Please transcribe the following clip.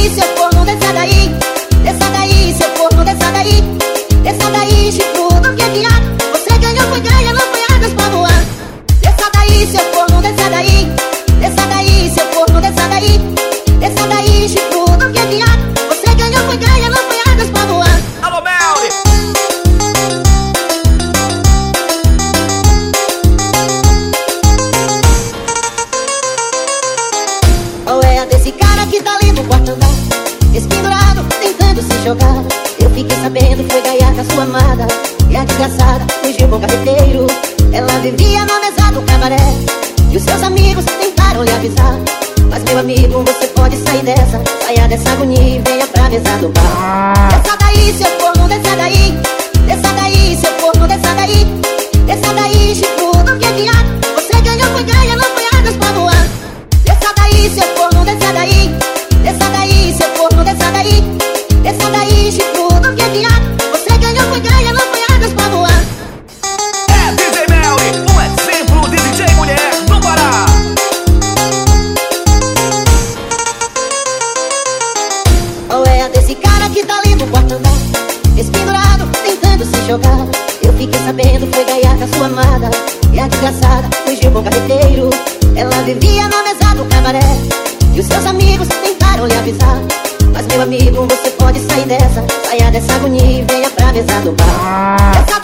Patricia fiquei sabendo foi gaiata sua amada. E a desgraçada fugiu com o carreteiro Ela vivia na mesa do cabaré. E os seus amigos tentaram lhe avisar. Mas meu amigo, você pode sair dessa. Saia dessa agonia e venha pra mesa do bar. Desça daí, seu corno, desça daí. Desça daí, seu corno, desça daí. Desça daí, chifrudo, que adianta Você adianta Você ganhou, foi ganha, não foi águas pra voar. É DJ Melly, um exemplo de DJ mulher do Pará. Qual é a desse cara que tá ali no quarto andar? Espendurado, tentando se jogar. Eu fiquei sabendo, foi gaiata sua amada. E a desgraçada fugiu com o carreteiro Ela vivia na mesa do cabaré. E os seus amigos tentaram lhe avisar. Mas meu amigo, você pode sair dessa pra mesa do bar